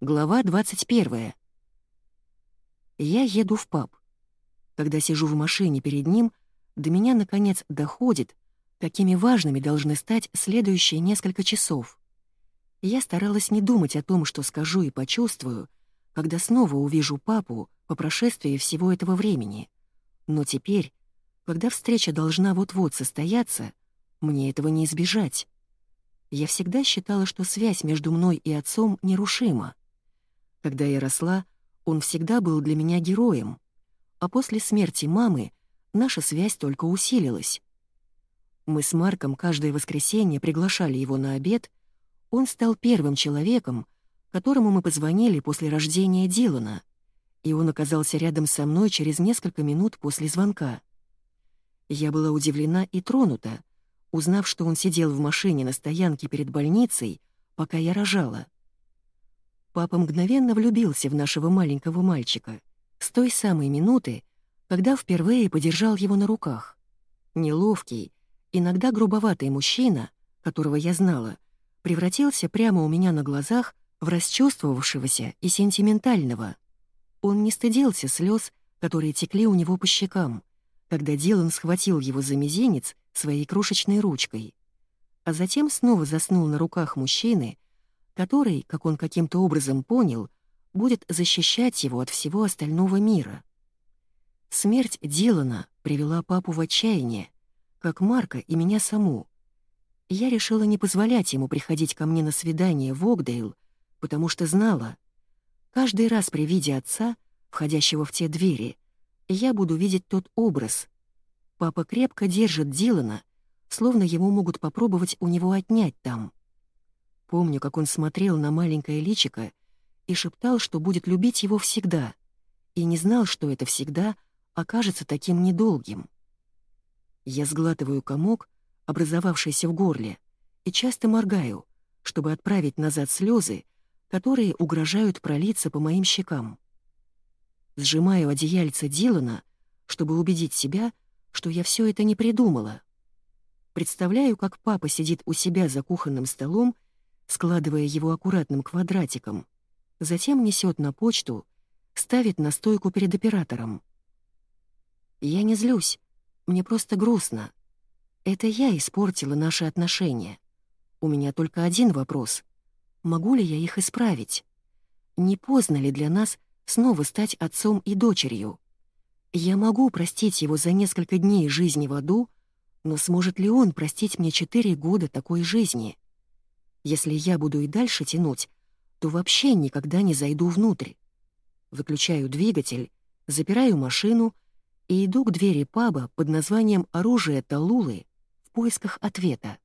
Глава 21. Я еду в паб. Когда сижу в машине перед ним, до меня наконец доходит, какими важными должны стать следующие несколько часов. Я старалась не думать о том, что скажу и почувствую, когда снова увижу папу по прошествии всего этого времени. Но теперь, когда встреча должна вот-вот состояться, мне этого не избежать. Я всегда считала, что связь между мной и отцом нерушима. Когда я росла, он всегда был для меня героем, а после смерти мамы наша связь только усилилась. Мы с Марком каждое воскресенье приглашали его на обед, он стал первым человеком, которому мы позвонили после рождения Дилана, и он оказался рядом со мной через несколько минут после звонка. Я была удивлена и тронута, узнав, что он сидел в машине на стоянке перед больницей, пока я рожала. Папа мгновенно влюбился в нашего маленького мальчика с той самой минуты, когда впервые подержал его на руках. Неловкий, иногда грубоватый мужчина, которого я знала, превратился прямо у меня на глазах в расчувствовавшегося и сентиментального. Он не стыдился слез, которые текли у него по щекам, когда Дилан схватил его за мизинец своей крошечной ручкой, а затем снова заснул на руках мужчины, который, как он каким-то образом понял, будет защищать его от всего остального мира. Смерть Дилана привела папу в отчаяние, как Марка и меня саму. Я решила не позволять ему приходить ко мне на свидание в Огдейл, потому что знала, каждый раз при виде отца, входящего в те двери, я буду видеть тот образ. Папа крепко держит Дилана, словно ему могут попробовать у него отнять там. Помню, как он смотрел на маленькое личико и шептал, что будет любить его всегда, и не знал, что это всегда окажется таким недолгим. Я сглатываю комок, образовавшийся в горле, и часто моргаю, чтобы отправить назад слезы, которые угрожают пролиться по моим щекам. Сжимаю одеяльце Дилана, чтобы убедить себя, что я все это не придумала. Представляю, как папа сидит у себя за кухонным столом складывая его аккуратным квадратиком, затем несет на почту, ставит на стойку перед оператором. Я не злюсь, мне просто грустно. Это я испортила наши отношения. У меня только один вопрос. Могу ли я их исправить? Не поздно ли для нас снова стать отцом и дочерью? Я могу простить его за несколько дней жизни в аду, но сможет ли он простить мне четыре года такой жизни? Если я буду и дальше тянуть, то вообще никогда не зайду внутрь. Выключаю двигатель, запираю машину и иду к двери паба под названием «Оружие Талулы» в поисках ответа.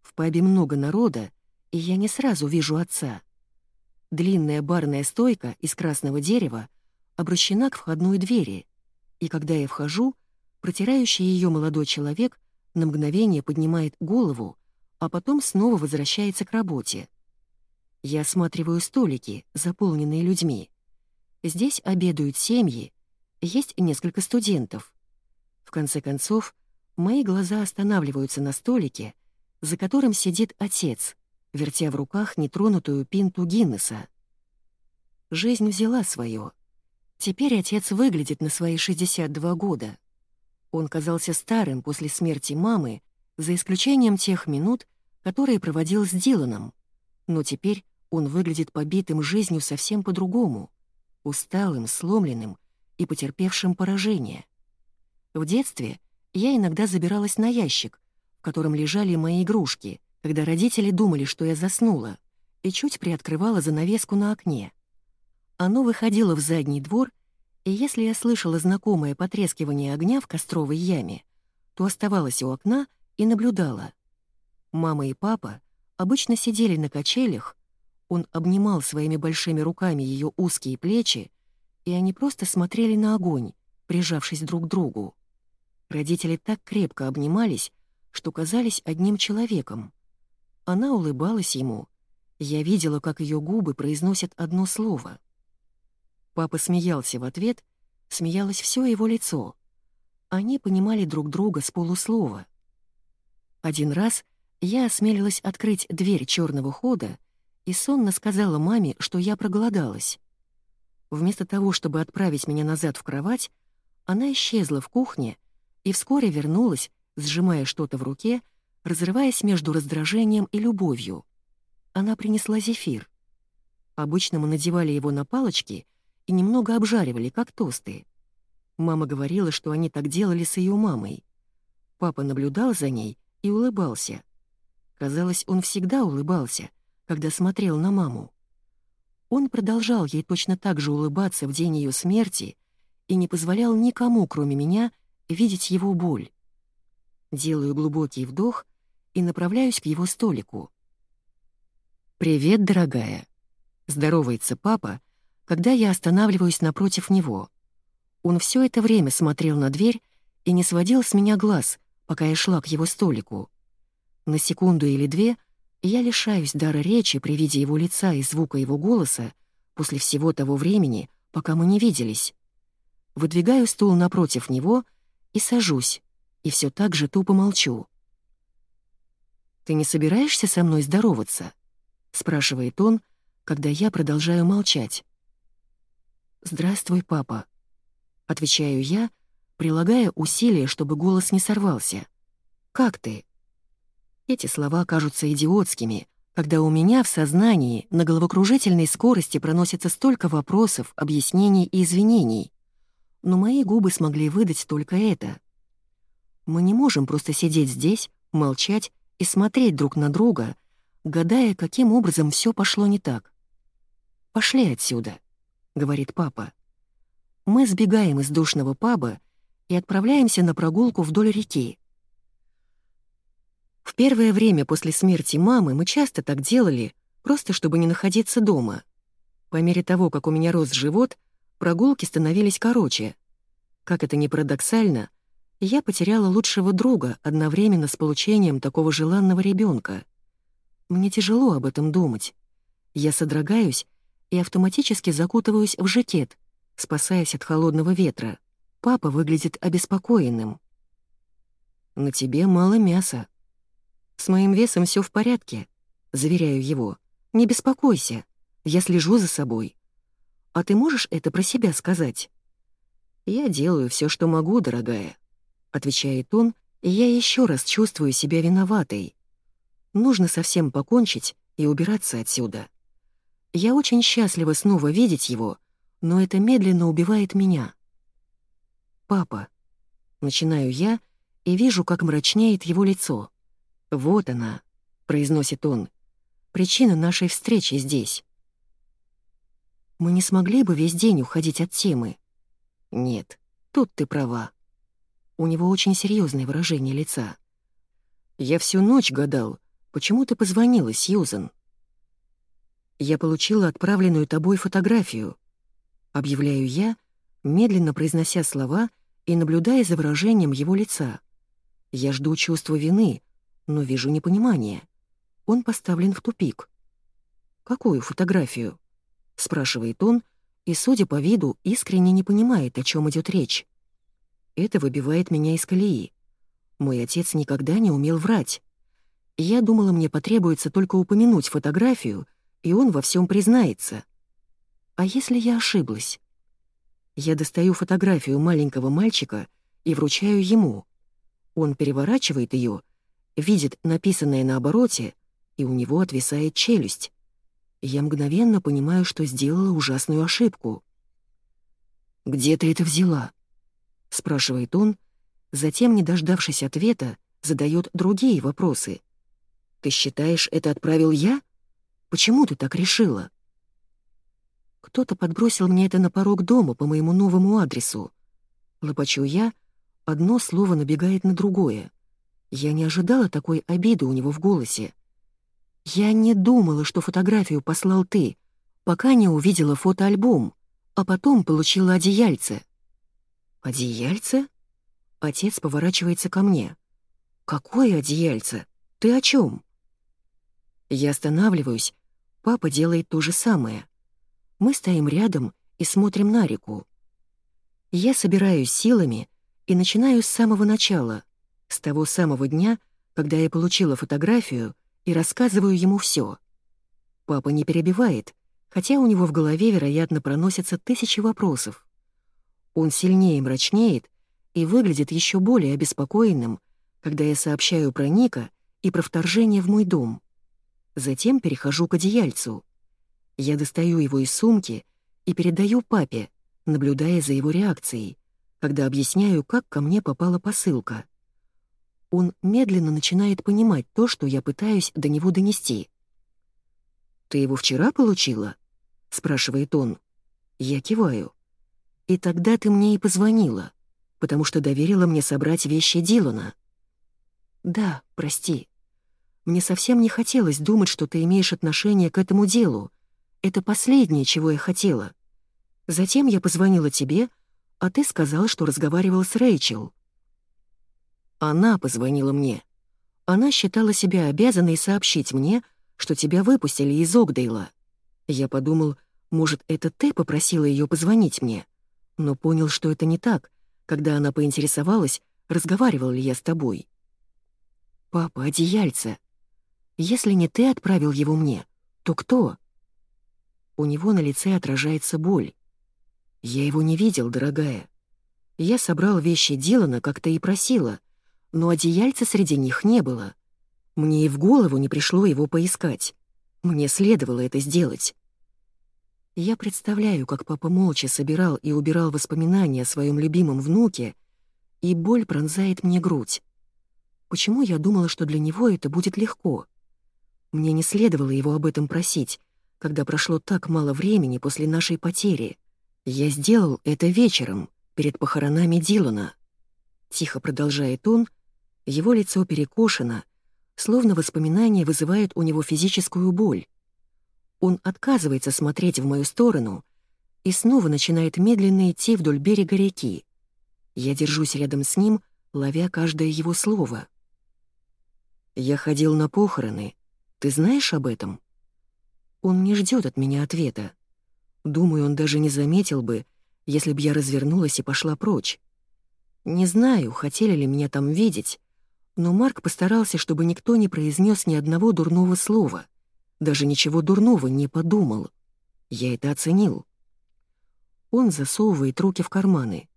В пабе много народа, и я не сразу вижу отца. Длинная барная стойка из красного дерева обращена к входной двери, и когда я вхожу, протирающий ее молодой человек на мгновение поднимает голову а потом снова возвращается к работе. Я осматриваю столики, заполненные людьми. Здесь обедают семьи, есть несколько студентов. В конце концов, мои глаза останавливаются на столике, за которым сидит отец, вертя в руках нетронутую пинту Гиннеса. Жизнь взяла свое. Теперь отец выглядит на свои 62 года. Он казался старым после смерти мамы за исключением тех минут, которые проводил с Диланом. Но теперь он выглядит побитым жизнью совсем по-другому, усталым, сломленным и потерпевшим поражение. В детстве я иногда забиралась на ящик, в котором лежали мои игрушки, когда родители думали, что я заснула, и чуть приоткрывала занавеску на окне. Оно выходило в задний двор, и если я слышала знакомое потрескивание огня в костровой яме, то оставалась у окна и наблюдала. Мама и папа обычно сидели на качелях, он обнимал своими большими руками ее узкие плечи, и они просто смотрели на огонь, прижавшись друг к другу. Родители так крепко обнимались, что казались одним человеком. Она улыбалась ему. Я видела, как ее губы произносят одно слово. Папа смеялся в ответ, смеялось все его лицо. Они понимали друг друга с полуслова — один раз я осмелилась открыть дверь черного хода и сонно сказала маме, что я проголодалась. Вместо того, чтобы отправить меня назад в кровать, она исчезла в кухне и вскоре вернулась, сжимая что-то в руке, разрываясь между раздражением и любовью. Она принесла зефир. Обычно мы надевали его на палочки и немного обжаривали, как тосты. Мама говорила, что они так делали с ее мамой. Папа наблюдал за ней и улыбался. Казалось, он всегда улыбался, когда смотрел на маму. Он продолжал ей точно так же улыбаться в день ее смерти и не позволял никому, кроме меня, видеть его боль. Делаю глубокий вдох и направляюсь к его столику. «Привет, дорогая!» — здоровается папа, когда я останавливаюсь напротив него. Он все это время смотрел на дверь и не сводил с меня глаз, пока я шла к его столику. На секунду или две я лишаюсь дара речи при виде его лица и звука его голоса после всего того времени, пока мы не виделись. Выдвигаю стул напротив него и сажусь, и все так же тупо молчу. «Ты не собираешься со мной здороваться?» — спрашивает он, когда я продолжаю молчать. «Здравствуй, папа», — отвечаю я, прилагая усилия, чтобы голос не сорвался. «Как ты?» Эти слова кажутся идиотскими, когда у меня в сознании на головокружительной скорости проносится столько вопросов, объяснений и извинений. Но мои губы смогли выдать только это. Мы не можем просто сидеть здесь, молчать и смотреть друг на друга, гадая, каким образом все пошло не так. «Пошли отсюда», — говорит папа. Мы сбегаем из душного паба и отправляемся на прогулку вдоль реки. В первое время после смерти мамы мы часто так делали, просто чтобы не находиться дома. По мере того, как у меня рос живот, прогулки становились короче. Как это ни парадоксально, я потеряла лучшего друга одновременно с получением такого желанного ребенка. Мне тяжело об этом думать. Я содрогаюсь и автоматически закутываюсь в жакет, спасаясь от холодного ветра. Папа выглядит обеспокоенным. «На тебе мало мяса». «С моим весом все в порядке», — заверяю его. «Не беспокойся, я слежу за собой». «А ты можешь это про себя сказать?» «Я делаю все, что могу, дорогая», — отвечает он, и я еще раз чувствую себя виноватой. Нужно совсем покончить и убираться отсюда. Я очень счастлива снова видеть его, но это медленно убивает меня. «Папа». Начинаю я и вижу, как мрачнеет его лицо. «Вот она», — произносит он, — «причина нашей встречи здесь». Мы не смогли бы весь день уходить от темы. Нет, тут ты права. У него очень серьезное выражение лица. Я всю ночь гадал, почему ты позвонила, Сьюзен. Я получила отправленную тобой фотографию. Объявляю я, медленно произнося слова и наблюдая за выражением его лица. Я жду чувства вины, но вижу непонимание. Он поставлен в тупик. «Какую фотографию?» — спрашивает он, и, судя по виду, искренне не понимает, о чем идет речь. Это выбивает меня из колеи. Мой отец никогда не умел врать. Я думала, мне потребуется только упомянуть фотографию, и он во всем признается. А если я ошиблась? Я достаю фотографию маленького мальчика и вручаю ему. Он переворачивает ее, видит написанное на обороте, и у него отвисает челюсть. Я мгновенно понимаю, что сделала ужасную ошибку. «Где ты это взяла?» — спрашивает он, затем, не дождавшись ответа, задает другие вопросы. «Ты считаешь, это отправил я? Почему ты так решила?» Кто-то подбросил мне это на порог дома по моему новому адресу. Лопачу я, одно слово набегает на другое. Я не ожидала такой обиды у него в голосе. Я не думала, что фотографию послал ты, пока не увидела фотоальбом, а потом получила одеяльце. Одеяльце? Отец поворачивается ко мне. Какое одеяльце? Ты о чем? Я останавливаюсь. Папа делает то же самое. Мы стоим рядом и смотрим на реку. Я собираюсь силами и начинаю с самого начала, с того самого дня, когда я получила фотографию и рассказываю ему все. Папа не перебивает, хотя у него в голове, вероятно, проносятся тысячи вопросов. Он сильнее мрачнеет и выглядит еще более обеспокоенным, когда я сообщаю про Ника и про вторжение в мой дом. Затем перехожу к одеяльцу. Я достаю его из сумки и передаю папе, наблюдая за его реакцией, когда объясняю, как ко мне попала посылка. Он медленно начинает понимать то, что я пытаюсь до него донести. «Ты его вчера получила?» — спрашивает он. Я киваю. «И тогда ты мне и позвонила, потому что доверила мне собрать вещи Дилана». «Да, прости. Мне совсем не хотелось думать, что ты имеешь отношение к этому делу. Это последнее, чего я хотела. Затем я позвонила тебе, а ты сказал, что разговаривал с Рэйчел». Она позвонила мне. Она считала себя обязанной сообщить мне, что тебя выпустили из Огдейла. Я подумал, может, это ты попросила ее позвонить мне, но понял, что это не так, когда она поинтересовалась, разговаривал ли я с тобой. «Папа, одеяльце. Если не ты отправил его мне, то кто?» У него на лице отражается боль. «Я его не видел, дорогая. Я собрал вещи Дилана, как ты и просила, но одеяльца среди них не было. Мне и в голову не пришло его поискать. Мне следовало это сделать. Я представляю, как папа молча собирал и убирал воспоминания о своем любимом внуке, и боль пронзает мне грудь. Почему я думала, что для него это будет легко? Мне не следовало его об этом просить, когда прошло так мало времени после нашей потери. Я сделал это вечером, перед похоронами Дилана. Тихо продолжает он, его лицо перекошено, словно воспоминание вызывает у него физическую боль. Он отказывается смотреть в мою сторону и снова начинает медленно идти вдоль берега реки. Я держусь рядом с ним, ловя каждое его слово. «Я ходил на похороны. Ты знаешь об этом?» Он не ждет от меня ответа. Думаю, он даже не заметил бы, если б я развернулась и пошла прочь. Не знаю, хотели ли меня там видеть, но Марк постарался, чтобы никто не произнес ни одного дурного слова. Даже ничего дурного не подумал. Я это оценил. Он засовывает руки в карманы.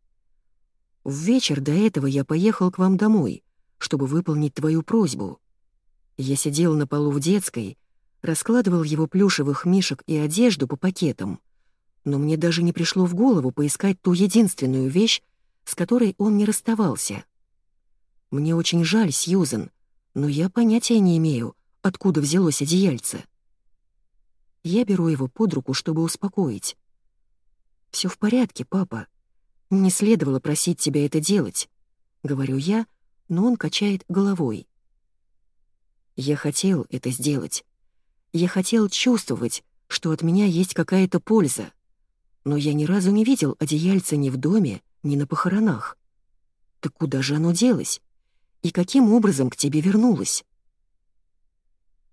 В вечер до этого я поехал к вам домой, чтобы выполнить твою просьбу. Я сидел на полу в детской, раскладывал его плюшевых мишек и одежду по пакетам, но мне даже не пришло в голову поискать ту единственную вещь, с которой он не расставался. Мне очень жаль, Сьюзен, но я понятия не имею, откуда взялось одеяльце. Я беру его под руку, чтобы успокоить. Все в порядке, папа. Не следовало просить тебя это делать», — говорю я, но он качает головой. «Я хотел это сделать. Я хотел чувствовать, что от меня есть какая-то польза. Но я ни разу не видел одеяльца ни в доме, ни на похоронах. Так куда же оно делось? и каким образом к тебе вернулась.